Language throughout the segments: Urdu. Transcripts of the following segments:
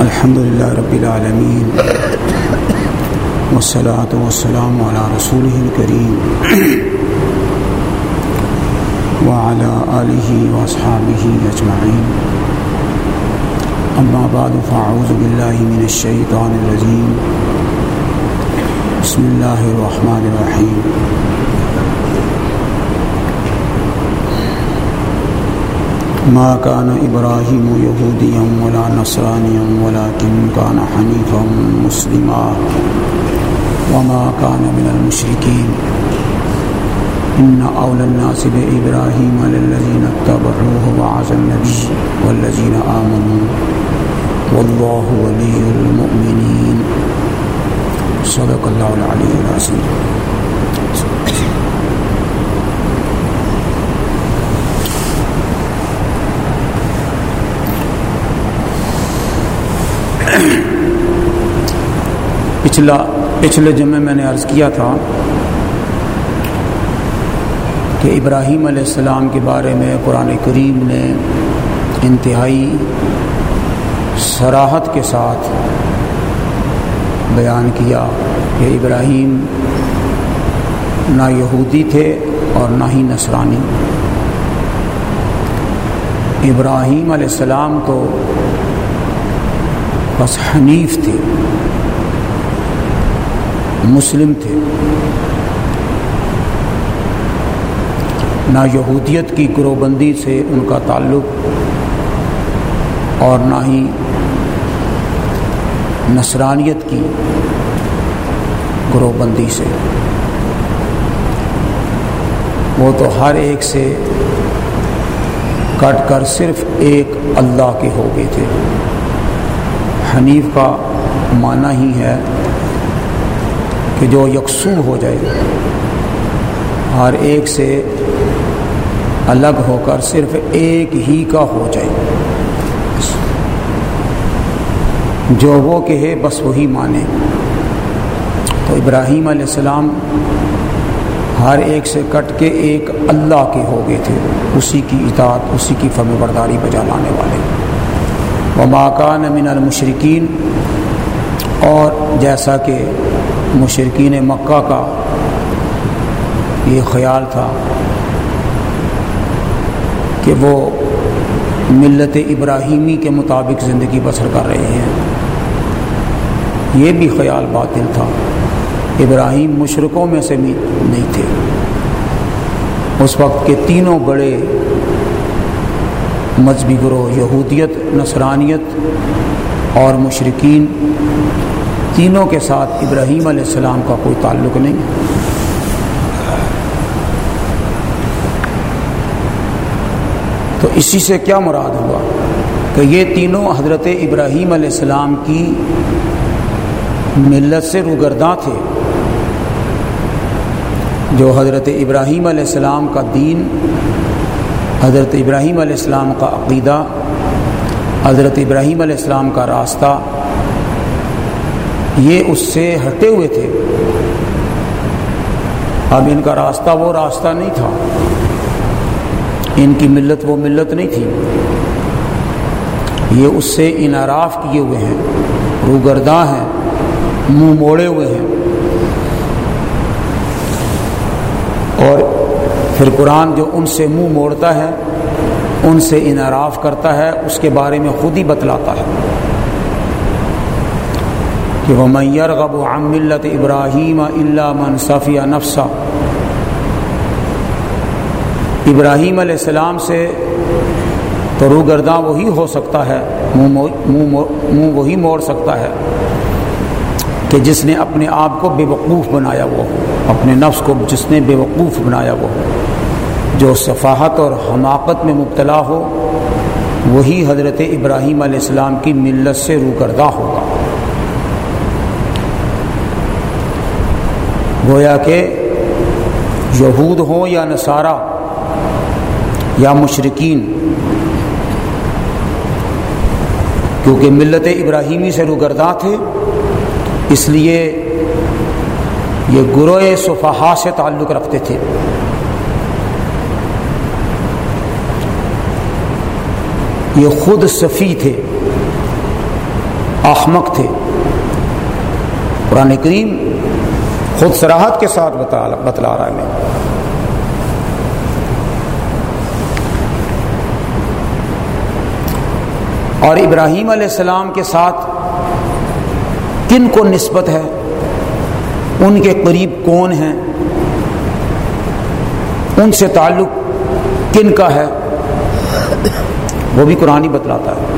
الحمد لله رب العالمين والصلاة والسلام على رسوله الكريم وعلى آله وأصحابه أجمعين أما بعد فأعوذ بالله من الشيطان الرجيم بسم الله الرحمن الرحيم ما كان إبراهيم يهوديا ولا نصرانيا ولكن كان حنيفا مسلما. وما كان من المشركين. إن أولى الناس بإبراهيم للذين اتبعوه وعز النبي والذين آمنوا. والله ولي المؤمنين. صدق الله العلي العظيم. پچھلا پچھلے جمعے میں نے عرض کیا تھا کہ ابراہیم علیہ السلام کے بارے میں قرآن کریم نے انتہائی سراحت کے ساتھ بیان کیا کہ ابراہیم نہ یہودی تھے اور نہ ہی نصرانی۔ ابراہیم علیہ السلام تو بس حنیف تھے مسلم تھے۔ نہ یہودیت کی گروہ بندی سے ان کا تعلق اور نہ ہی نصرانیت کی گروہ بندی سے۔ وہ تو ہر ایک سے کٹ کر صرف ایک اللہ کے ہو گئے تھے۔ حنیف کا معنی ہی ہے کہ جو یکسو ہو جائے ہر ایک سے الگ ہو کر صرف ایک ہی کا ہو جائے۔ جو وہ کہے، بس وہی مانے۔ تو ابراہیم علیہ السلام ہر ایک سے کٹ کے ایک اللہ کے ہو گئے تھے۔ اسی کی اطاعت، اسی کی فم برداری بجا لانے والے۔ وہ ماکان من المشرقین اور جیسا کہ مشرقین مکہ کا یہ خیال تھا کہ وہ ملت ابراہیمی کے مطابق زندگی بسر کر رہے ہیں۔ یہ بھی خیال باطل تھا۔ ابراہیم مشرقوں میں سے نہیں تھے۔ اس وقت کے تینوں بڑے مذہبی گروہ یہودیت، نصرانیت اور مشرقین تینوں کے ساتھ ابراہیم علیہ السلام کا کوئی تعلق نہیں۔ تو اسی سے کیا مراد ہوا کہ یہ تینوں حضرت ابراہیم علیہ السلام کی ملت سے روگرداں تھے، جو حضرت ابراہیم علیہ السلام کا دین، حضرت ابراہیم علیہ السلام کا عقیدہ، حضرت ابراہیم علیہ السلام کا راستہ یہ اس سے ہٹے ہوئے تھے۔ اب ان کا راستہ وہ راستہ نہیں تھا۔ ان کی ملت وہ ملت نہیں تھی۔ یہ اس سے انعراف کیے ہوئے ہیں، روگرداں ہیں، منہ موڑے ہوئے ہیں۔ اور پھر قرآن جو ان سے منہ موڑتا ہے، ان سے انعراف کرتا ہے، اس کے بارے میں خود ہی بتلاتا ہے۔ کہ وہ میئر غب و ملت ابراہیم اللہ منصفیہ نفسہ ابراہیم علیہ السلام سے تو روگرداں وہی ہو سکتا ہے، منہ وہی موڑ سکتا ہے کہ جس نے اپنے آپ کو بے وقوف بنایا وہ، اپنے نفس کو جس نے بے وقوف بنایا وہ، جو صفاحت اور حماقت میں مبتلا ہو، وہی حضرت ابراہیم علیہ السلام کی ملت سے روکردہ ہوگا۔ گویا کہ یہود ہوں یا نصارہ یا مشرقین کیونکہ ملت ابراہیمی سے روگرداں تھے، اس لیے یہ گروہ صفحا سے تعلق رکھتے تھے۔ یہ خود صفی تھے، احمق تھے۔ قرآن کریم خود سراحت کے ساتھ بتلا رہا ہے میں۔ اور ابراہیم علیہ السلام کے ساتھ کن کو نسبت ہے؟ ان کے قریب کون ہیں ان سے تعلق کن کا ہے؟ وہ بھی قرآن بتلاتا ہے۔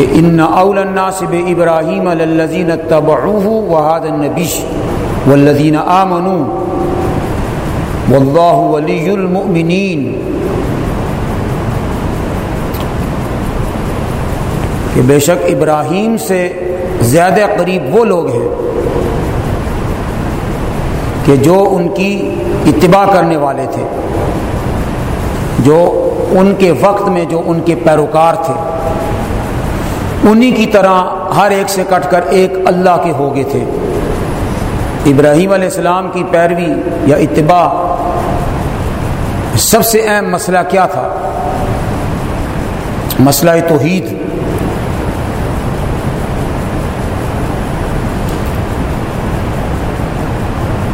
کہ ان اول الناس ابراہیم الذین تبعوه وهذا النبی والذین آمنوا واللہ ولی المؤمنین کہ بے شک ابراہیم سے زیادہ قریب وہ لوگ ہیں کہ جو ان کی اتباع کرنے والے تھے جو ان کے وقت میں جو ان کے پیروکار تھے انہی کی طرح ہر ایک سے کٹ کر ایک اللہ کے ہو گئے تھے۔ ابراہیم علیہ السلام کی پیروی یا اتباع، سب سے اہم مسئلہ کیا تھا؟ مسئلہ توحید۔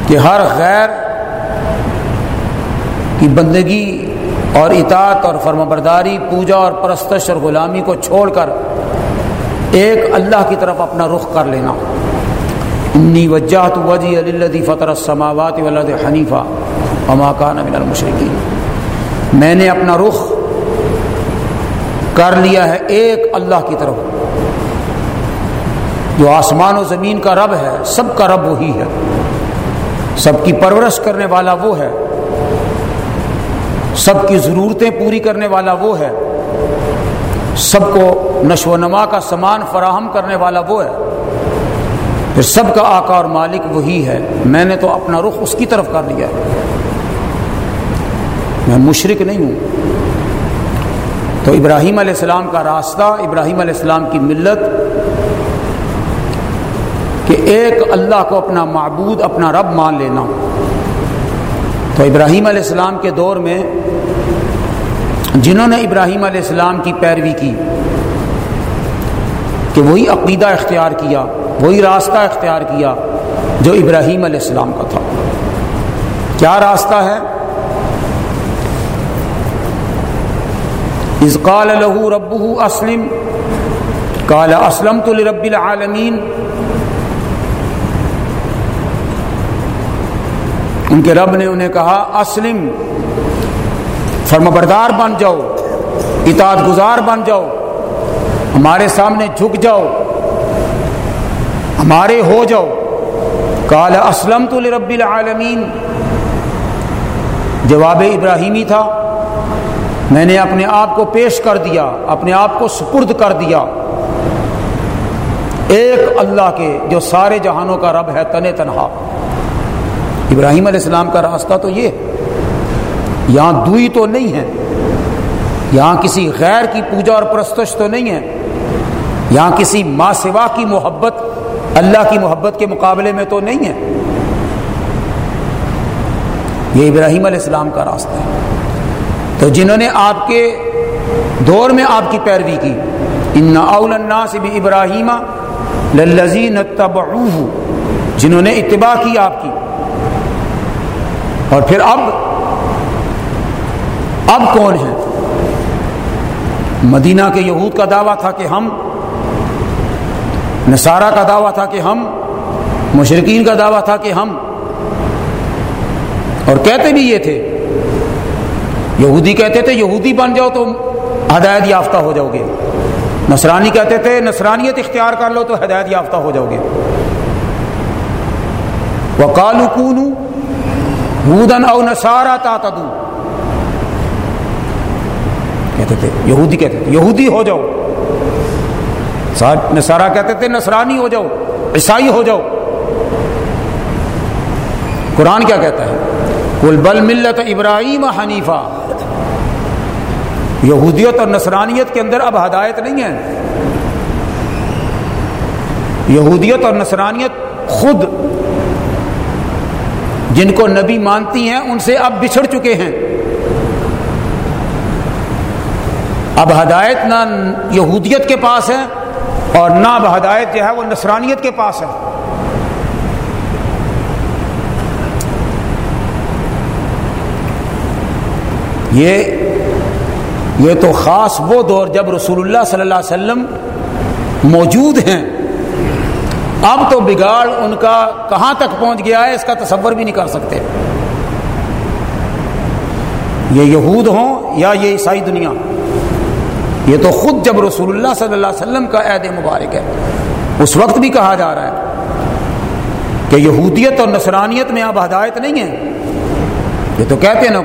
کہ ہر غیر کی بندگی اور اطاعت اور فرم برداری پوجا اور پرستش اور غلامی کو چھوڑ کر ایک اللہ کی طرف اپنا رخ کر لینا۔ انی وجہت وجی علی فطر السماوات ولد حنیفہ وما کان من المشرکین۔ میں نے اپنا رخ کر لیا ہے ایک اللہ کی طرف۔ جو آسمان و زمین کا رب ہے، سب کا رب وہی ہے۔ سب کی پرورش کرنے والا وہ ہے۔ سب کی ضرورتیں پوری کرنے والا وہ ہے۔ سب کو نشو و نما کا سامان فراہم کرنے والا وہ ہے۔ پھر سب کا آقا اور مالک وہی ہے۔ میں نے تو اپنا رخ اس کی طرف کر لیا۔ میں مشرق نہیں ہوں۔ تو ابراہیم علیہ السلام کا راستہ، ابراہیم علیہ السلام کی ملت کہ ایک اللہ کو اپنا معبود، اپنا رب مان لینا۔ تو ابراہیم علیہ السلام کے دور میں جنہوں نے ابراہیم علیہ السلام کی پیروی کی، کہ وہی عقیدہ اختیار کیا، وہی راستہ اختیار کیا جو ابراہیم علیہ السلام کا تھا۔ کیا راستہ ہے؟ قال لہو رب اسلم کال اسلم تو رب العالمین۔ ان کے رب نے انہیں کہا، اسلم۔ فرمبردار بن جاؤ، اطاعت گزار بن جاؤ، ہمارے سامنے جھک جاؤ، ہمارے ہو جاؤ۔ کال اسلم تو رب العالمین۔ جواب ابراہیمی تھا، میں نے اپنے آپ کو پیش کر دیا، اپنے آپ کو سپرد کر دیا۔ ایک اللہ کے جو سارے جہانوں کا رب ہے تن تنہا۔ ابراہیم علیہ السلام کا راستہ تو یہ۔ یہاں دوئی تو نہیں ہے۔ یہاں کسی غیر کی پوجا اور پرستش تو نہیں ہے۔ یہاں کسی ماں سوا کی محبت، اللہ کی محبت کے مقابلے میں تو نہیں ہے۔ یہ ابراہیم علیہ السلام کا راستہ ہے۔ تو جنہوں نے آپ کے دور میں آپ کی پیروی کی، ان اول الناس بھی ابراہیم للذین تبعوه جنہوں نے اتباع کی آپ کی۔ اور پھر اب اب کون ہے؟ مدینہ کے یہود کا دعویٰ تھا کہ ہم، نصارہ کا دعویٰ تھا کہ ہم مشرقین کا دعویٰ تھا کہ ہم۔ اور کہتے بھی یہ تھے، یہودی کہتے تھے، یہودی بن جاؤ تو ہدایت یافتہ ہو جاؤ گے۔ نصرانی کہتے تھے، نصرانیت اختیار کر لو تو ہدایت یافتہ ہو جاؤ گے۔ وہ کالو ہودن او نسارا تا کہتے تھے، یہودی کہتے تھے، یہودی ہو جاؤ۔ نسارا کہتے تھے نسرانی ہو جاؤ، عیسائی ہو جاؤ۔ قرآن کیا کہتا ہے؟ کل بل ملت ابراہیم حنیفہ یہودیت اور نصرانیت کے اندر اب ہدایت نہیں ہے۔ یہودیت اور نصرانیت خود جن کو نبی مانتی ہیں، ان سے اب بچھڑ چکے ہیں۔ اب ہدایت نہ یہودیت کے پاس ہے اور نہ اب ہدایت جو ہے وہ نصرانیت کے پاس ہے۔ یہ یہ تو خاص وہ دور جب رسول اللہ صلی اللہ علیہ وسلم موجود ہیں۔ اب تو بگاڑ ان کا کہاں تک پہنچ گیا ہے اس کا تصور بھی نہیں کر سکتے۔ یہ یہود ہوں یا یہ عیسائی دنیا۔ یہ تو خود جب رسول اللہ صلی اللہ علیہ وسلم کا عہد مبارک ہے، اس وقت بھی کہا جا رہا ہے کہ یہودیت اور نصرانیت میں اب ہدایت نہیں ہے۔ یہ تو کہتے ہیں نا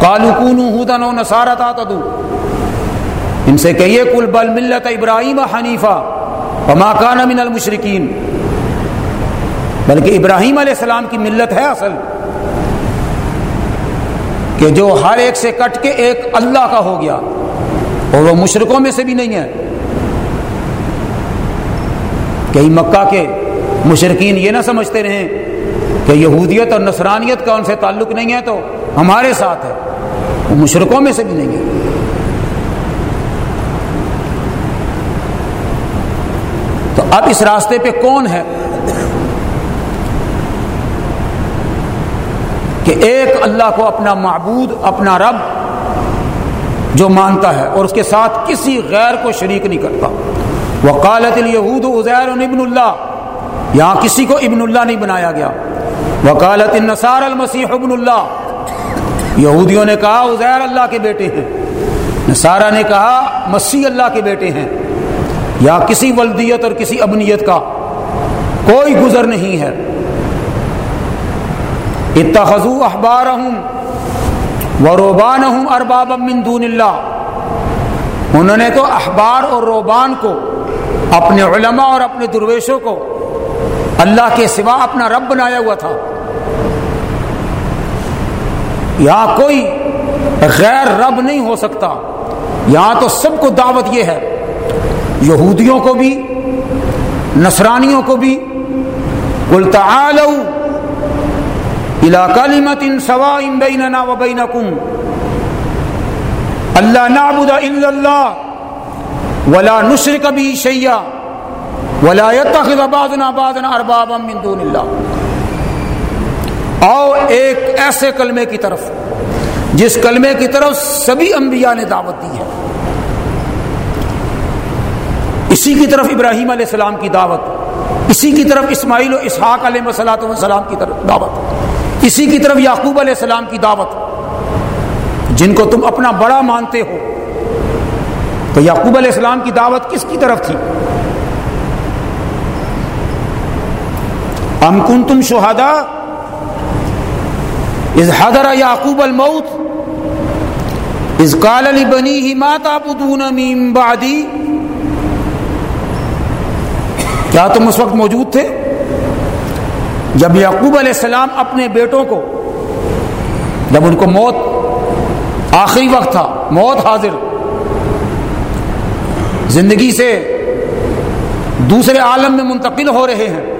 کالو کون نسارا تھا ان سے کہیے کل بل ملت ابراہیم حنیفہ وما کان من المشرقین بلکہ ابراہیم علیہ السلام کی ملت ہے اصل۔ کہ جو ہر ایک سے کٹ کے ایک اللہ کا ہو گیا۔ اور وہ مشرقوں میں سے بھی نہیں ہے۔ کہیں مکہ کے مشرقین یہ نہ سمجھتے رہیں کہ یہودیت اور نصرانیت کا ان سے تعلق نہیں ہے تو ہمارے ساتھ ہے۔ وہ مشرقوں میں سے بھی نہیں ہے۔ تو اب اس راستے پہ کون ہے؟ کہ ایک اللہ کو اپنا معبود، اپنا رب جو مانتا ہے اور اس کے ساتھ کسی غیر کو شریک نہیں کرتا۔ وکالت الہود ازیر ابن اللہ یہاں کسی کو ابن اللہ نہیں بنایا گیا۔ وکالت النصار المسیح ابن اللہ یہودیوں نے کہا ازیر اللہ کے بیٹے ہیں۔ نصارہ نے کہا مسیح اللہ کے بیٹے ہیں۔ یا کسی ولدیت اور کسی ابنیت کا کوئی گزر نہیں ہے۔ اتخذو احبارہم و روبانہم اربابا من دون اللہ۔ انہوں نے تو احبار اور روبان کو، اپنے علماء اور اپنے درویشوں کو اللہ کے سوا اپنا رب بنایا ہوا تھا۔ یہاں کوئی غیر رب نہیں ہو سکتا۔ یہاں تو سب کو دعوت یہ ہے۔ یہودیوں کو بھی، نصرانیوں کو بھی۔ کل تعالوا الى كلمه سواء بيننا وبينكم اللہ نعبد الا اللہ ولا نشرك به شيئا ولا يتخذ بعضنا بعضا اربابا من دون اللہ او ایک ایسے کلمے کی طرف، جس کلمے کی طرف سبھی انبیاء نے دعوت دی ہے۔ اسی کی طرف ابراہیم علیہ السلام کی دعوت، اسی کی طرف اسماعیل و اسحاق علیہ وسلام کی طرف دعوت۔ اسی کی طرف یعقوب علیہ السلام کی دعوت۔ جن کو تم اپنا بڑا مانتے ہو۔ تو یعقوب علیہ السلام کی دعوت کس کی طرف تھی؟ ام کن تم شہادا از حضر یعقوب الموت۔ از کال علی بنی ہی ماتا بدون بعدی۔ کیا تم اس وقت موجود تھے؟ جب یعقوب علیہ السلام اپنے بیٹوں کو جب ان کو موت، آخری وقت تھا، موت حاضر، زندگی سے دوسرے عالم میں منتقل ہو رہے ہیں۔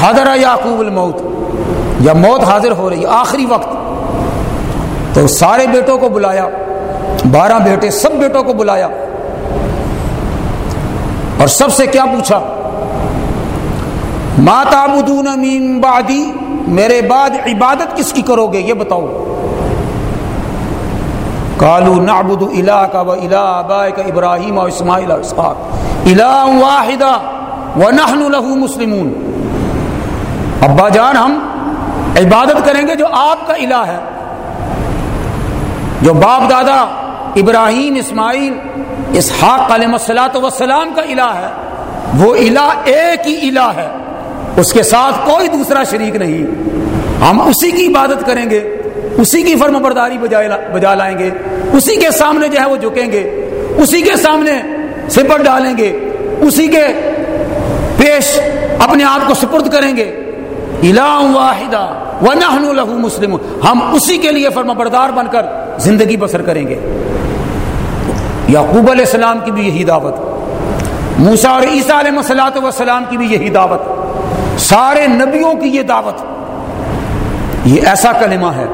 حاضر یعقوب الموت، جب موت حاضر ہو رہی، آخری وقت، تو سارے بیٹوں کو بلایا، بارہ بیٹے، سب بیٹوں کو بلایا۔ اور سب سے کیا پوچھا؟ ماتا من بعدی؟ میرے بعد عبادت کس کی کرو گے؟ یہ بتاؤ۔ کالو نعبد الہ کا و الہ آبائے کا ابراہیم و اسماعیل اسحاق۔ الہ واحدہ ونحن له مسلمون۔ ابا جان، ہم عبادت کریں گے جو آپ کا الہ ہے۔ جو باپ دادا ابراہیم، اسماعیل، اسحاق علیہ السلاۃ وسلام کا الہ ہے، وہ الہ ایک ہی الہ ہے۔ اس کے ساتھ کوئی دوسرا شریک نہیں۔ ہم اسی کی عبادت کریں گے، اسی کی فرم برداری بجا لائیں گے، اسی کے سامنے جو ہے وہ جھکیں گے، اسی کے سامنے سپر ڈالیں گے، اسی کے پیش اپنے آپ کو سپرد کریں گے۔ واحدہ له مسلم ہم اسی کے لیے فرما بردار بن کر زندگی بسر کریں گے۔ یعقوب علیہ السلام کی بھی یہی دعوت۔ موسا اور عیسیٰ علیہ مسلاۃ وسلام کی بھی یہی دعوت۔ سارے نبیوں کی یہ دعوت. یہ ایسا کلمہ ہے.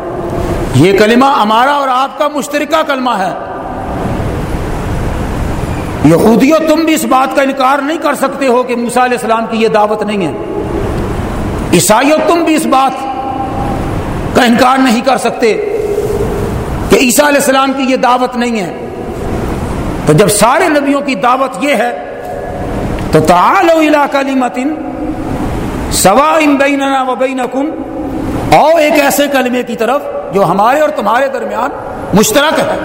یہ کلمہ ہمارا اور آپ کا مشترکہ کلمہ ہے. یہودیوں تم بھی اس بات کا انکار نہیں کر سکتے ہو کہ موسا علیہ السلام کی یہ دعوت نہیں ہے. عیسائیوں تم بھی اس بات کا انکار نہیں کر سکتے کہ عیسیٰ علیہ السلام کی یہ دعوت نہیں ہے. تو جب سارے نبیوں کی دعوت یہ ہے، تو تعالوا الى کلمت سواء بیننا و بینکم او ایک ایسے کلمے کی طرف جو ہمارے اور تمہارے درمیان مشترک ہے۔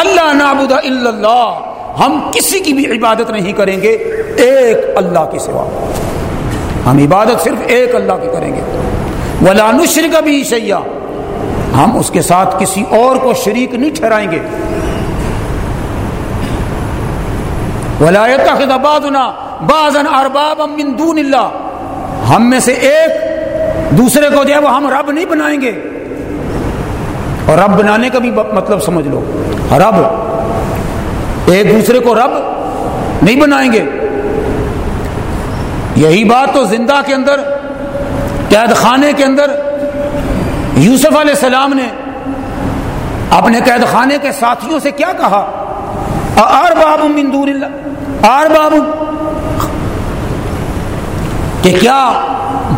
اللہ نعبد الا اللہ، ہم کسی کی بھی عبادت نہیں کریں گے، ایک اللہ کے سوا۔ ہم عبادت صرف ایک اللہ کی کریں گے۔ ولا نشرک بھی شیئا، ہم اس کے ساتھ کسی اور کو شریک نہیں ٹھہرائیں گے۔ ولایت بعضنا بعضا اربابا من دون اللہ۔ ہم میں سے ایک دوسرے کو جو ہے وہ ہم رب نہیں بنائیں گے۔ اور رب بنانے کا بھی مطلب سمجھ لو۔ رب، ایک دوسرے کو رب نہیں بنائیں گے۔ یہی بات تو زندہ کے اندر، قید خانے کے اندر یوسف علیہ السلام نے اپنے قید خانے کے ساتھیوں سے کیا کہا؟ آر باب من دور اللہ۔ آر باب کہ کیا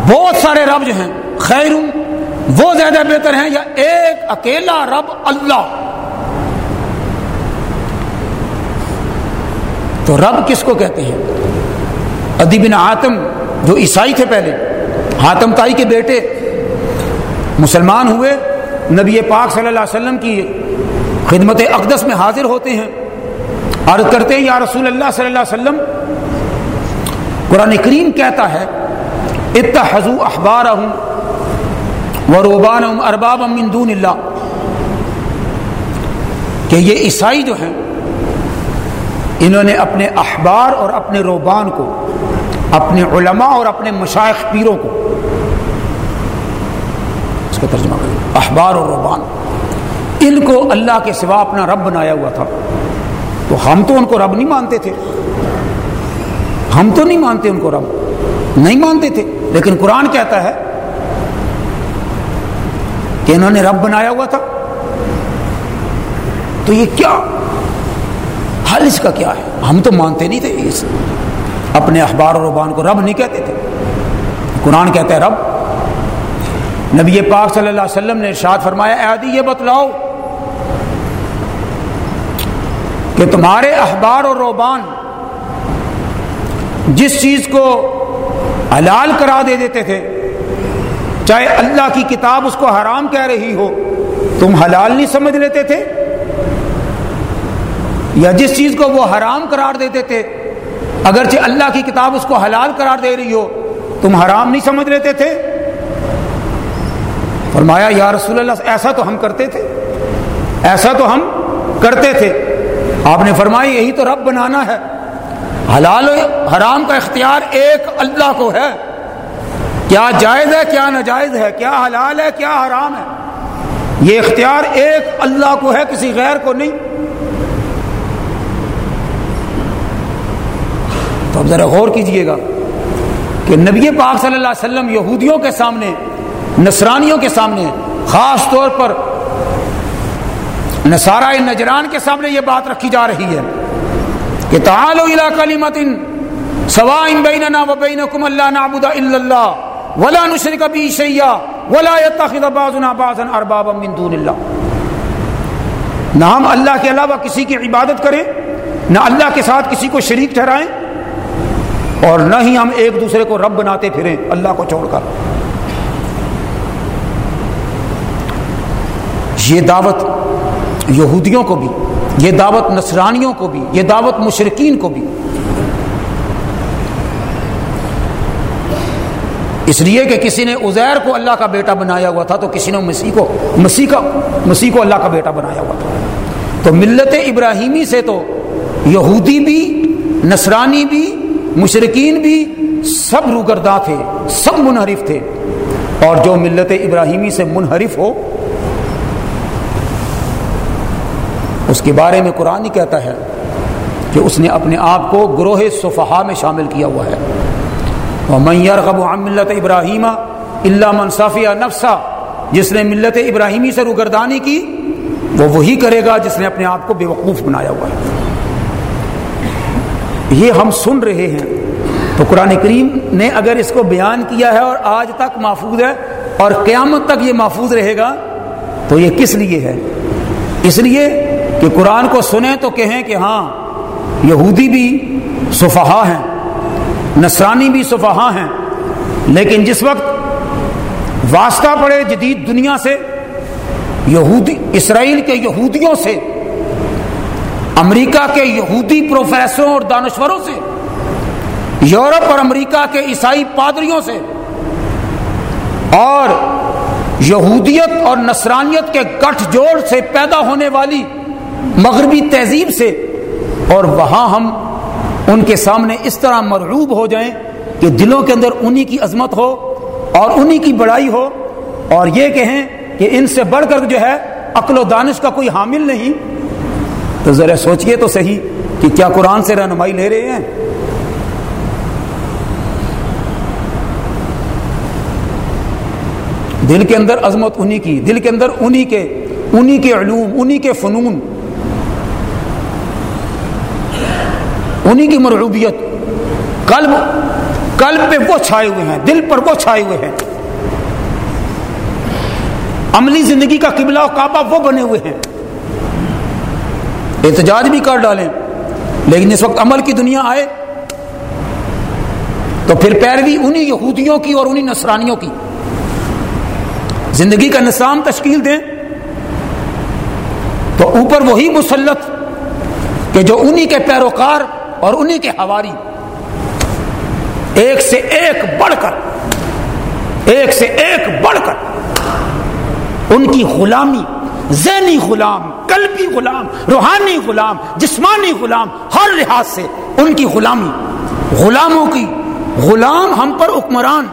بہت سارے رب جو ہیں، خیر، وہ زیادہ بہتر ہیں یا ایک اکیلا رب اللہ؟ تو رب کس کو کہتے ہیں؟ ادی بن آتم جو عیسائی تھے پہلے ہاتم تائی کے بیٹے، مسلمان ہوئے، نبی پاک صلی اللہ علیہ وسلم کی خدمت اقدس میں حاضر ہوتے ہیں۔ عرض کرتے ہیں، یا رسول اللہ صلی اللہ علیہ وسلم قرآن کریم کہتا ہے اتحزو اخبار و روبان ارباب من دون اللہ۔ کہ یہ عیسائی جو ہیں، انہوں نے اپنے اخبار اور اپنے روبان کو، اپنے علماء اور اپنے مشائق پیروں کو۔ اس کا ترجمہ کریں۔ اخبار اور روبان۔ ان کو اللہ کے سوا اپنا رب بنایا ہوا تھا۔ تو ہم تو ان کو رب نہیں مانتے تھے۔ ہم تو نہیں مانتے ان کو رب، نہیں مانتے تھے، لیکن قرآن کہتا ہے کہ انہوں نے رب بنایا ہوا تھا۔ تو یہ کیا؟ حل اس کا کیا ہے؟ ہم تو مانتے نہیں تھے اس اپنے اخبار و ربان کو رب نہیں کہتے تھے۔ قرآن کہتا ہے، رب، نبی پاک صلی اللہ علیہ وسلم نے ارشاد فرمایا، اے عادی یہ بتلاؤ کہ تمہارے اخبار اور روبان جس چیز کو حلال کرا دے دیتے تھے، چاہے اللہ کی کتاب اس کو حرام کہہ رہی ہو، تم حلال نہیں سمجھ لیتے تھے؟ یا جس چیز کو وہ حرام قرار دیتے تھے، اگرچہ اللہ کی کتاب اس کو حلال قرار دے رہی ہو، تم حرام نہیں سمجھ لیتے تھے؟ فرمایا، یا رسول اللہ، ایسا تو ہم کرتے تھے۔ ایسا تو ہم کرتے تھے۔ آپ نے فرمایا، یہی تو رب بنانا ہے۔ حلال و حرام کا اختیار ایک اللہ کو ہے۔ کیا جائز ہے، کیا ناجائز ہے، کیا حلال ہے، کیا حرام ہے۔ یہ اختیار ایک اللہ کو ہے، کسی غیر کو نہیں۔ تو اب ذرا غور کیجیے گا کہ نبی پاک صلی اللہ علیہ وسلم یہودیوں کے سامنے، نصرانیوں کے سامنے، خاص طور پر نصارہ نجران کے سامنے یہ بات رکھی جا رہی ہے۔ کہ تعالوا الى کلمت سواء بیننا و بینکم اللہ نعبد الا اللہ ولا نشرک به شیئا ولا يتخذ بعضنا بعضا اربابا من دون اللہ نہ ہم اللہ کے علاوہ کسی کی عبادت کریں، نہ اللہ کے ساتھ کسی کو شریک ٹھہرائیں، اور نہ ہی ہم ایک دوسرے کو رب بناتے پھریں، اللہ کو چھوڑ کر۔ یہ دعوت یہودیوں کو بھی یہ دعوت نصرانیوں کو بھی، یہ دعوت مشرقین کو بھی۔ اس لیے کہ کسی نے ازیر کو اللہ کا بیٹا بنایا ہوا تھا تو کسی نے مسیح کو، مسیح کا، مسیح کو اللہ کا بیٹا بنایا ہوا تھا۔ تو ملت ابراہیمی سے تو یہودی بھی، نصرانی بھی مشرقین بھی سب روگردہ تھے، سب منحرف تھے۔ اور جو ملت ابراہیمی سے منحرف ہو اس کے بارے میں قرآن ہی کہتا ہے کہ اس نے اپنے آپ کو گروہ صفحا میں شامل کیا ہوا ہے۔ اور میئر ملت ابراہیم اللہ منصفیہ نفسا جس نے ملت ابراہیمی سے روگردانی کی، وہ وہی کرے گا جس نے اپنے آپ کو بے وقوف بنایا ہوا ہے۔ یہ ہم سن رہے ہیں۔ تو قرآن کریم نے اگر اس کو بیان کیا ہے اور آج تک محفوظ ہے اور قیامت تک یہ محفوظ رہے گا، تو یہ کس لیے ہے؟ اس لیے کہ قرآن کو سنیں تو کہیں کہ ہاں یہودی بھی صفحا ہیں، نصرانی بھی صفحا ہیں، لیکن جس وقت واسطہ پڑے جدید دنیا سے، یہودی، اسرائیل کے یہودیوں سے، امریکہ کے یہودی پروفیسروں اور دانشوروں سے، یورپ اور امریکہ کے عیسائی پادریوں سے، اور یہودیت اور نصرانیت کے گٹھ جوڑ سے پیدا ہونے والی مغربی تہذیب سے اور وہاں ہم ان کے سامنے اس طرح مرعوب ہو جائیں کہ دلوں کے اندر انہی کی عظمت ہو اور انہی کی بڑائی ہو اور یہ کہیں کہ ان سے بڑھ کر جو ہے عقل و دانش کا کوئی حامل نہیں۔ تو ذرا سوچئے تو صحیح کہ کیا قرآن سے رہنمائی لے رہے ہیں؟ دل کے اندر عظمت انہی کی، دل کے اندر انہی کے انہی کے علوم، انہی کے فنون۔ انہی کی مرعوبیت۔ قلب قلب پہ وہ چھائے ہوئے ہیں، دل پر وہ چھائے ہوئے ہیں۔ عملی زندگی کا قبلہ و کعبہ وہ بنے ہوئے ہیں۔ احتجاج بھی کر ڈالیں۔ لیکن اس وقت عمل کی دنیا آئے۔ تو پھر پیروی انہی یہودیوں کی اور انہی نصرانیوں کی۔ زندگی کا نظام تشکیل دیں۔ تو اوپر وہی مسلط کہ جو انہی کے پیروکار اور انہی کے ہواری ایک سے ایک بڑھ کر، ایک سے ایک بڑھ کر، ان کی غلامی، ذہنی غلام، قلبی غلام، روحانی غلام، جسمانی غلام، ہر لحاظ سے ان کی غلامی۔ غلاموں کی، غلام ہم پر حکمران۔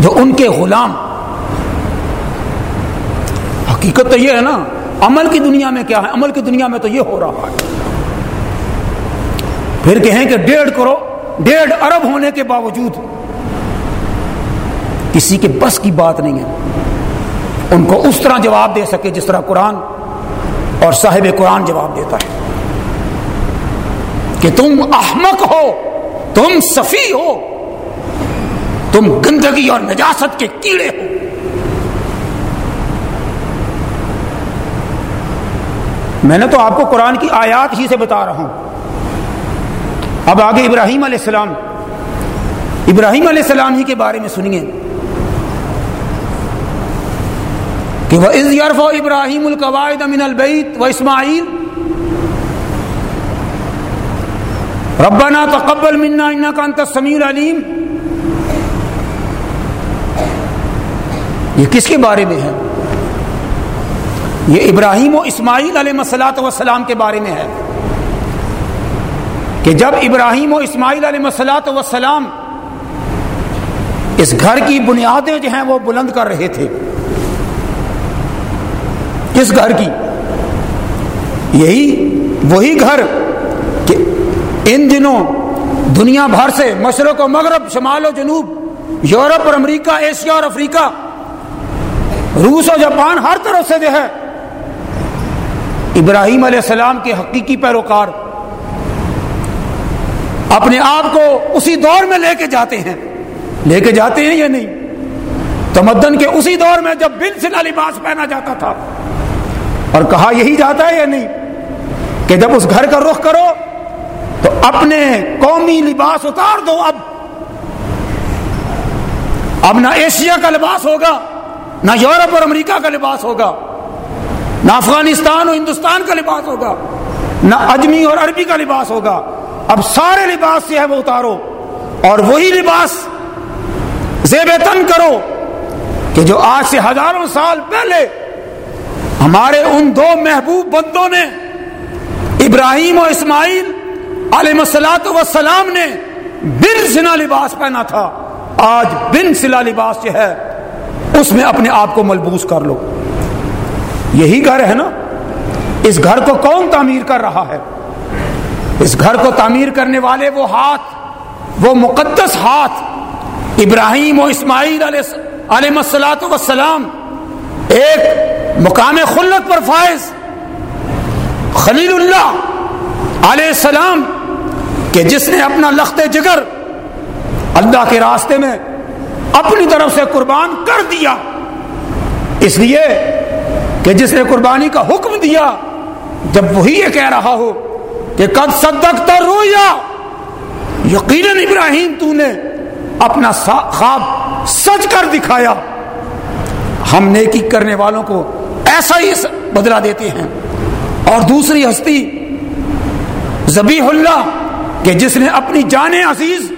جو ان کے غلام، حقیقت تو یہ ہے نا، عمل کی دنیا میں کیا ہے؟ عمل کی دنیا میں تو یہ ہو رہا ہے۔ پھر کہیں کہ ڈیڑھ کرو، ڈیڑھ ارب ہونے کے باوجود کسی کے بس کی بات نہیں ہے۔ ان کو اس طرح جواب دے سکے جس طرح قرآن اور صاحب قرآن جواب دیتا ہے۔ کہ تم احمق ہو، تم صفی ہو، تم گندگی اور نجاست کے کیڑے ہو۔ میں نے تو آپ کو قرآن کی آیات ہی سے بتا رہا ہوں۔ اب آگے ابراہیم علیہ السلام۔ ابراہیم علیہ السلام ہی کے بارے میں سنیے۔ کہ وہ از یارف و ابراہیم القواعد امین البعید و اسماعیل ربنا تقبل منا انك انت السميع العليم۔ یہ کس کے بارے میں ہے؟ یہ ابراہیم و اسماعیل علیہ مسلاط وسلام کے بارے میں ہے۔ کہ جب ابراہیم و اسماعیل علیہ مسلاط وسلام اس گھر کی بنیادیں جو ہیں وہ بلند کر رہے تھے کس گھر کی، یہی وہی گھر کہ ان دنوں دنیا بھر سے مشرق و مغرب، شمال و جنوب، یورپ اور امریکہ، ایشیا اور افریقہ، روس اور جاپان، ہر طرف سے جو ہے ابراہیم علیہ السلام کے حقیقی پیروکار اپنے آپ کو اسی دور میں لے کے جاتے ہیں۔ لے کے جاتے ہیں یا نہیں؟ تمدن کے اسی دور میں جب بن سلا لباس پہنا جاتا تھا۔ اور کہا یہی جاتا ہے یا نہیں؟ کہ جب اس گھر کا رخ کرو، تو اپنے قومی لباس اتار دو اب۔ اب نہ ایشیا کا لباس ہوگا، نہ یورپ اور امریکہ کا لباس ہوگا، نہ افغانستان اور ہندوستان کا لباس ہوگا، نہ اجمی اور عربی کا لباس ہوگا۔ اب سارے لباس سے ہے وہ اتارو اور وہی لباس زیب تن کرو کہ جو آج سے ہزاروں سال پہلے ہمارے ان دو محبوب بندوں نے ابراہیم و اسماعیل علیہ مسلاط وسلام نے بن سنا لباس پہنا تھا۔ آج بن سلا لباس جو ہے، اس میں اپنے آپ کو ملبوس کر لو۔ یہی گھر ہے نا؟ اس گھر کو کون تعمیر کر رہا ہے؟ اس گھر کو تعمیر کرنے والے وہ ہاتھ، وہ مقدس ہاتھ، ابراہیم و اسماعیل علیہ مسلاط وسلام ایک مقام خلت پر فائز۔ خلیل اللہ علیہ السلام، کہ جس نے اپنا لخت جگر اللہ کے راستے میں اپنی طرف سے قربان کر دیا۔ اس لیے کہ جس نے قربانی کا حکم دیا، جب وہی یہ کہہ رہا ہو کہ قد صدق تر رویا یقیناً ابراہیم تو نے اپنا خواب سچ کر دکھایا۔ ہم نیکی کرنے والوں کو ایسا ہی بدلا دیتے ہیں۔ اور دوسری ہستی زبیح اللہ، کہ جس نے اپنی جان عزیز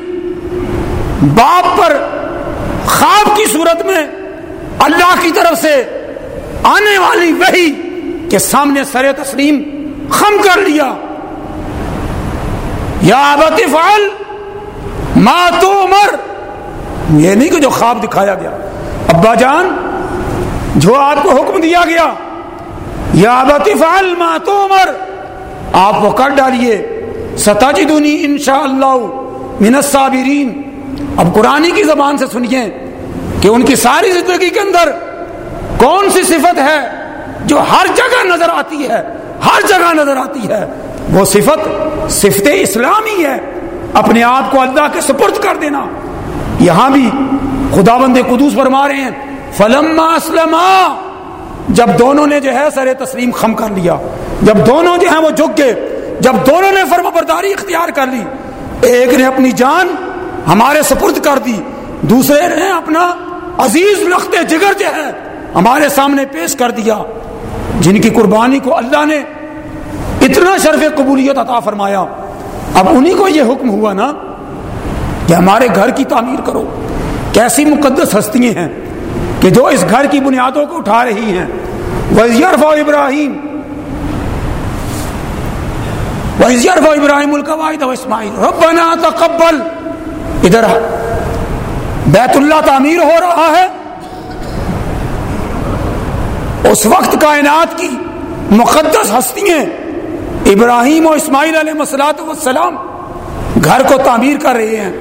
باپ پر خواب کی صورت میں اللہ کی طرف سے آنے والی وہی کے سامنے سر تسلیم خم کر لیا۔ یا فعل ما تو عمر یہ نہیں کہ جو خواب دکھایا گیا۔ ابا جان، جو آپ کو حکم دیا گیا، یا فعل ما تو عمر آپ وہ کر ڈالیے۔ ستاجی دونی ان شاء اللہ منصابرین اب قرآن کی زبان سے سنیے کہ ان کی ساری زندگی کے اندر کون سی صفت ہے جو ہر جگہ نظر آتی ہے، ہر جگہ نظر آتی ہے؟ وہ صفت صفت اسلامی ہے۔ اپنے آپ کو اللہ کے سپرد کر دینا۔ یہاں بھی خدا بند قدوس فرما رہے ہیں۔ فلم اسلم جب دونوں نے جو ہے سر تسلیم خم کر لیا۔ جب دونوں جو ہیں وہ جھک گئے۔ جب دونوں نے فرما برداری اختیار کر لی۔ ایک نے اپنی جان ہمارے سپرد کر دی۔ دوسرے نے اپنا عزیز لخت جگر جو ہے ہمارے سامنے پیش کر دیا۔ جن کی قربانی کو اللہ نے اتنا شرف قبولیت عطا فرمایا۔ اب انہی کو یہ حکم ہوا نا کہ ہمارے گھر کی تعمیر کرو۔ کیسی مقدس ہستیاں ہیں کہ جو اس گھر کی بنیادوں کو اٹھا رہی ہیں۔ وزیرف ابراہیم وزیرف ابراہیم القواعد و اسماعیل ربنا تقبل۔ ادھر بیت اللہ تعمیر ہو رہا ہے۔ اس وقت کائنات کی مقدس ہستیاں ابراہیم و اسماعیل علیہ مسلاط وسلام گھر کو تعمیر کر رہے ہیں۔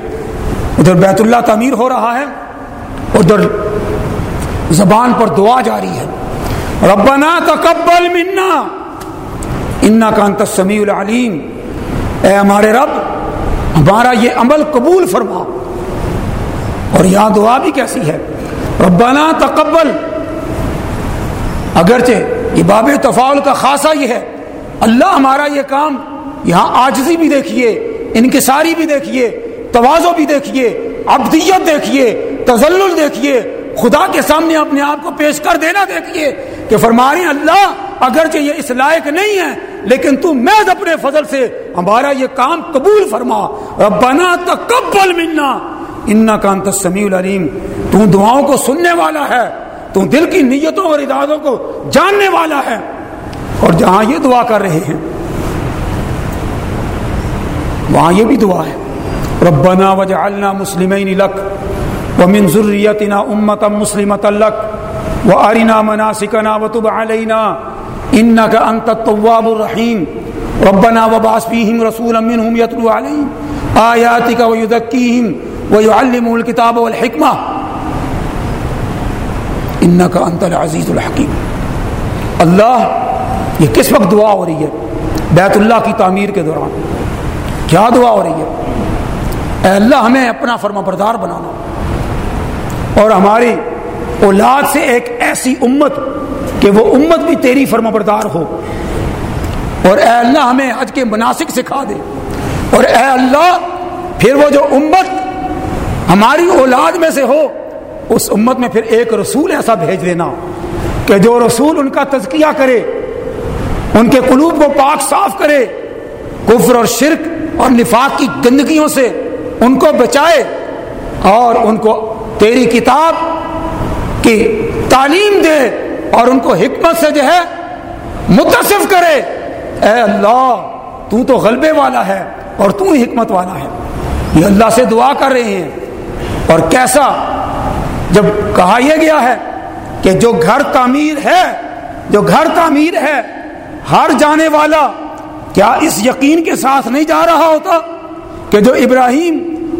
ادھر بیت اللہ تعمیر ہو رہا ہے۔ ادھر زبان پر دعا جاری ہے۔ ربنا تقبل منا۔ انا کا انت سمیع العلیم۔ اے ہمارے رب، ہمارا یہ عمل قبول فرما۔ اور یہاں دعا بھی کیسی ہے؟ ربنا تقبل۔ اگرچہ یہ باب تفاول کا خاصہ یہ ہے اللہ ہمارا یہ کام یہاں آجزی بھی دیکھیے، انکساری بھی دیکھیے، توازو بھی دیکھیے ابدیت دیکھیے تزل دیکھیے، خدا کے سامنے اپنے آپ کو پیش کر دینا دیکھیے کہ فرماری اللہ اگرچہ یہ اس لائق نہیں ہے، لیکن تو محض اپنے فضل سے ہمارا یہ کام قبول فرما۔ ربنا تقبل منا۔ انا کا انت سمیع العلیم۔ تو دعاؤں کو سننے والا ہے، تو دل کی نیتوں اور ارادوں کو جاننے والا ہے۔ اور جہاں یہ دعا کر رہے ہیں، وہاں یہ بھی دعا ہے۔ ربنا وجعلنا مسلمین لک، ومن ذریتنا امتا مسلمتا لک، وارنا مناسکنا وتب علینا انك انت التواب الرحیم۔ ربنا وبعث فيهم رسولا منهم يتلو عليهم آياتك ويذكيهم ويعلمهم الكتاب والحكمة انك انت العزيز الحكيم اللہ یہ کس وقت دعا ہو رہی ہے؟ بیت اللہ کی تعمیر کے دوران۔ کیا دعا ہو رہی ہے؟ اے اللہ، ہمیں اپنا فرما بردار بنانا۔ اور ہماری اولاد سے ایک ایسی امت کہ وہ امت بھی تیری فرما بردار ہو۔ اور اے اللہ، ہمیں حج کے مناسب سکھا دے۔ اور اے اللہ، پھر وہ جو امت ہماری اولاد میں سے ہو، اس امت میں پھر ایک رسول ایسا بھیج دینا کہ جو رسول ان کا تزکیہ کرے۔ ان کے قلوب کو پاک صاف کرے، کفر اور شرک اور نفاق کی گندگیوں سے ان کو بچائے اور ان کو تیری کتاب کی تعلیم دے اور ان کو حکمت سے جو ہے متصف کرے۔ اے اللہ، تو تو غلبے والا ہے اور تو ہی حکمت والا ہے۔ یہ اللہ سے دعا کر رہے ہیں۔ اور کیسا؟ جب کہا یہ گیا ہے کہ جو گھر تعمیر ہے، جو گھر تعمیر ہے ہر جانے والا کیا اس یقین کے ساتھ نہیں جا رہا ہوتا کہ جو ابراہیم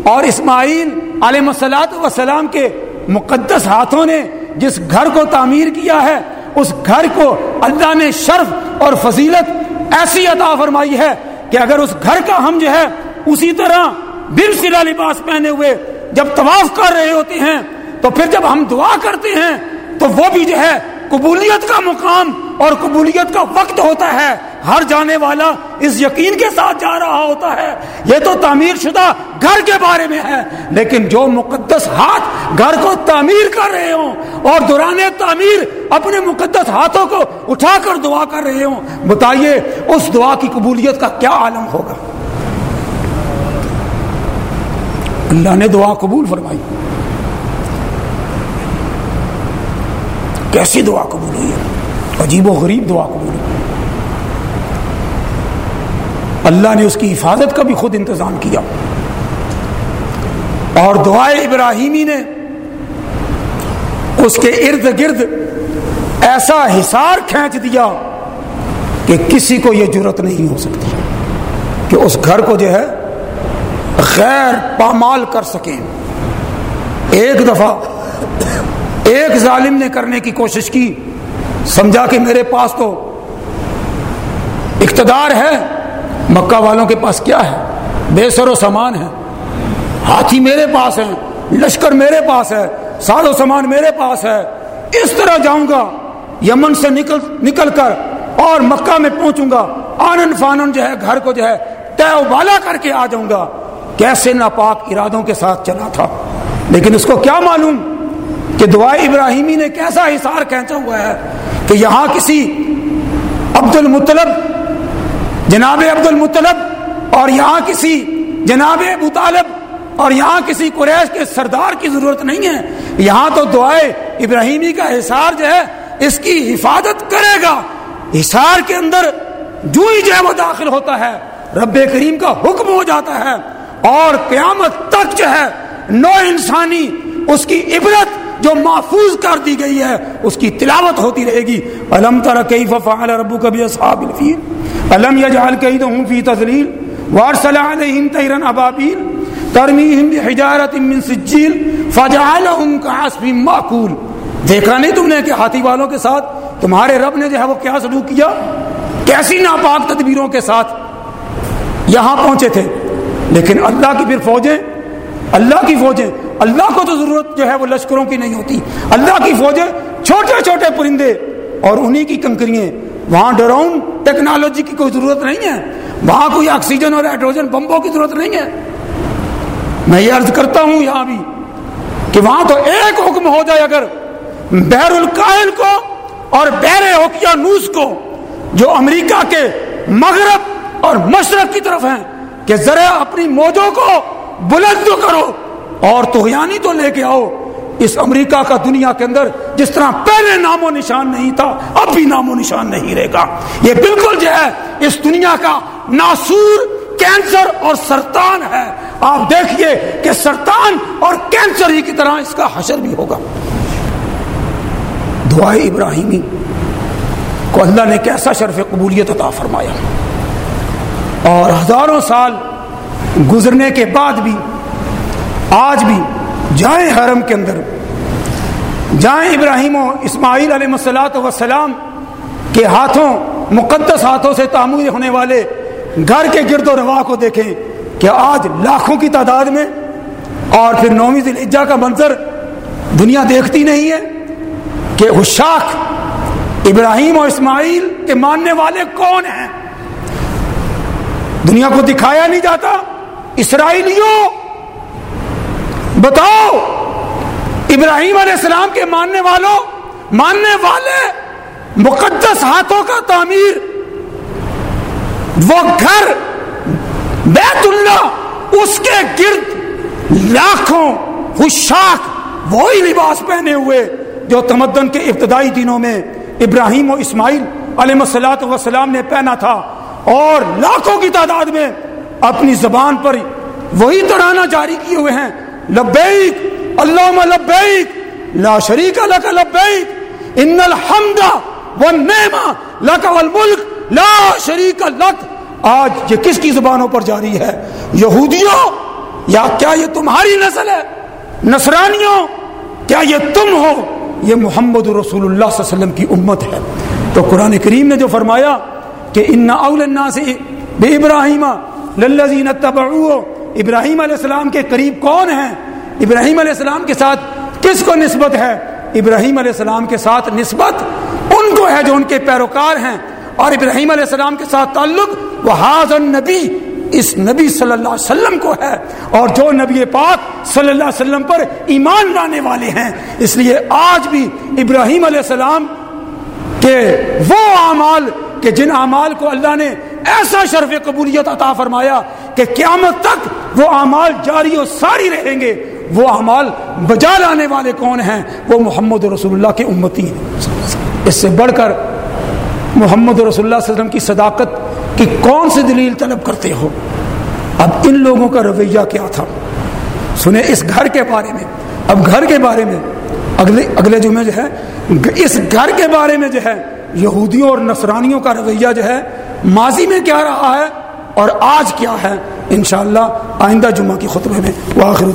اور اسماعیل علیہ مسلاط وسلام کے مقدس ہاتھوں نے جس گھر کو تعمیر کیا ہے، اس گھر کو اللہ نے شرف اور فضیلت ایسی عطا فرمائی ہے کہ اگر اس گھر کا ہم جو ہے اسی طرح بل سلا لباس پہنے ہوئے جب طواف کر رہے ہوتے ہیں، تو پھر جب ہم دعا کرتے ہیں، تو وہ بھی جو ہے قبولیت کا مقام اور قبولیت کا وقت ہوتا ہے۔ ہر جانے والا اس یقین کے ساتھ جا رہا ہوتا ہے۔ یہ تو تعمیر شدہ گھر کے بارے میں ہے۔ لیکن جو مقدس ہاتھ گھر کو تعمیر کر رہے ہوں اور دوران تعمیر اپنے مقدس ہاتھوں کو اٹھا کر دعا کر رہے ہوں، بتائیے اس دعا کی قبولیت کا کیا عالم ہوگا؟ اللہ نے دعا قبول فرمائی۔ کیسی دعا قبول ہوئی؟ عجیب و غریب دعا قبول ہوئی۔ اللہ نے اس کی حفاظت کا بھی خود انتظام کیا۔ اور دعائے ابراہیمی نے اس کے ارد گرد ایسا حصار کھینچ دیا کہ کسی کو یہ ضرورت نہیں ہو سکتی کہ اس گھر کو جو ہے غیر پامال کر سکیں۔ ایک دفعہ ایک ظالم نے کرنے کی کوشش کی، سمجھا کہ میرے پاس تو اقتدار ہے، مکہ والوں کے پاس کیا ہے؟ بے سر و سامان ہے۔ ہاتھی میرے پاس ہے لشکر میرے پاس ہے ساد و سامان میرے پاس ہے۔ اس طرح جاؤں گا، یمن سے نکل نکل کر اور مکہ میں پہنچوں گا۔ آنند فانن جو ہے، گھر کو جو ہے طے بالا کر کے آ جاؤں گا۔ کیسے ناپاک ارادوں کے ساتھ چلا تھا۔ لیکن اس کو کیا معلوم؟ کہ دعائے ابراہیمی نے کیسا حصار کھینچا ہوا ہے کہ یہاں کسی عبد المطلب جناب عبد المطلب اور یہاں کسی جناب ابو طالب، اور یہاں کسی قریش کے سردار کی ضرورت نہیں ہے۔ یہاں تو دعائے ابراہیمی کا حصار جو ہے، اس کی حفاظت کرے گا۔ حصار کے اندر جو ہی جو ہے وہ داخل ہوتا ہے، رب کریم کا حکم ہو جاتا ہے۔ اور قیامت تک جو ہے، نو انسانی اس کی عبرت جو محفوظ کر دی گئی ہے، اس کی تلاوت ہوتی رہے گی۔ الم تر کیف فعل ربک باصحاب الفیل؟ الم یجعل کیدہم فی تذلیل؟ وارسل علیہم طیرا ابابیل؟ ترمیہم بحجارۃ من سجیل؟ فجعلہم کعصف ماکول۔ دیکھا نہیں تم نے کہ ہاتھی والوں کے ساتھ تمہارے رب نے جو ہے وہ کیا سلوک کیا؟ کیسی ناپاک تدبیروں کے ساتھ یہاں پہنچے تھے۔ لیکن اللہ کی پھر فوجیں اللہ کی فوجیں، اللہ کو تو ضرورت جو ہے وہ لشکروں کی نہیں ہوتی۔ اللہ کی فوجیں چھوٹے چھوٹے پرندے اور انہی کی کنکریاں۔ وہاں ڈرون ٹیکنالوجی کی کوئی ضرورت نہیں ہے۔ وہاں کوئی آکسیجن اور ہائیڈروجن بمبوں کی ضرورت نہیں ہے۔ میں یہ عرض کرتا ہوں یہاں بھی کہ وہاں تو ایک حکم ہو جائے اگر بحر القائل کو اور بحر اوکیا نوس کو، جو امریکہ کے مغرب اور مشرق کی طرف ہیں، کہ ذرا اپنی موجوں کو بلند تو کرو اور تو یعنی تو لے کے آؤ۔ اس امریکہ کا دنیا کے اندر جس طرح پہلے نام و نشان نہیں تھا، اب بھی نام و نشان نہیں رہے گا۔ یہ بالکل جو ہے، اس دنیا کا ناسور کینسر اور سرطان ہے۔ آپ دیکھیے کہ سرطان اور کینسر ہی کی طرح اس کا حشر بھی ہوگا۔ دعائے ابراہیمی کو اللہ نے کیسا شرف قبولیت عطا فرمایا۔ اور ہزاروں سال گزرنے کے بعد بھی، آج بھی جائیں حرم کے اندر۔ جائیں ابراہیم و اسماعیل علیہ مسلاط وسلام کے ہاتھوں، مقدس ہاتھوں سے تعمیر ہونے والے گھر کے گرد و روا کو دیکھیں کہ آج لاکھوں کی تعداد میں، اور پھر نومی ذلحجہ کا منظر دنیا دیکھتی نہیں ہے کہ حشاک ابراہیم اور اسماعیل کے ماننے والے کون ہیں؟ دنیا کو دکھایا نہیں جاتا۔ اسرائیلیوں، بتاؤ، ابراہیم علیہ السلام کے ماننے والوں، ماننے والے مقدس ہاتھوں کا تعمیر۔ وہ گھر، بیت اللہ، اس کے گرد لاکھوں خوشاک وہی لباس پہنے ہوئے جو تمدن کے ابتدائی دنوں میں ابراہیم و اسماعیل علیہ مسلاط وسلام نے پہنا تھا۔ اور لاکھوں کی تعداد میں اپنی زبان پر وہی ترانہ جاری کیے ہوئے ہیں۔ لبیک، اللہم لبیک، لا شریک لک لبیک، ان الحمد والنعمہ لک والملک، لا شریک لک۔ آج یہ کس کی زبانوں پر جاری ہے؟ یہودیوں؟ یا کیا یہ تمہاری نسل ہے؟ نصرانیوں؟ کیا یہ تم ہو؟ یہ محمد رسول اللہ صلی اللہ علیہ وسلم کی امت ہے۔ تو قرآن کریم نے جو فرمایا کہ ان اول الناس بے ابراہیم للذین تبعوه ابراہیم علیہ السلام کے قریب کون ہیں؟ ابراہیم علیہ السلام کے ساتھ کس کو نسبت ہے؟ ابراہیم علیہ السلام کے ساتھ نسبت ان کو ہے جو ان کے پیروکار ہیں۔ اور ابراہیم علیہ السلام کے ساتھ تعلق وہ حاضر اس نبی صلی اللہ علیہ وسلم کو ہے۔ اور جو نبی پاک صلی اللہ علیہ وسلم پر ایمان لانے والے ہیں۔ اس لیے آج بھی ابراہیم علیہ السلام کے وہ اعمال کہ جن اعمال کو اللہ نے ایسا شرف قبولیت عطا فرمایا کہ قیامت تک وہ اعمال جاری و ساری رہیں گے، وہ اعمال بجا لانے والے کون ہیں؟ وہ محمد رسول اللہ کے امتی ہیں۔ اس سے بڑھ کر محمد رسول اللہ علیہ وسلم کی صداقت کی کون سی دلیل طلب کرتے ہو؟ اب ان لوگوں کا رویہ کیا تھا؟ سنیں اس گھر کے بارے میں۔ اب گھر کے بارے میں، اگلے اگلے جمعے جو ہے، اس گھر کے بارے میں جو ہے یہودیوں اور نصرانیوں کا رویہ جو ہے، ماضی میں کیا رہا ہے اور آج کیا ہے؟ انشاءاللہ آئندہ جمعہ کی خطبے میں واخر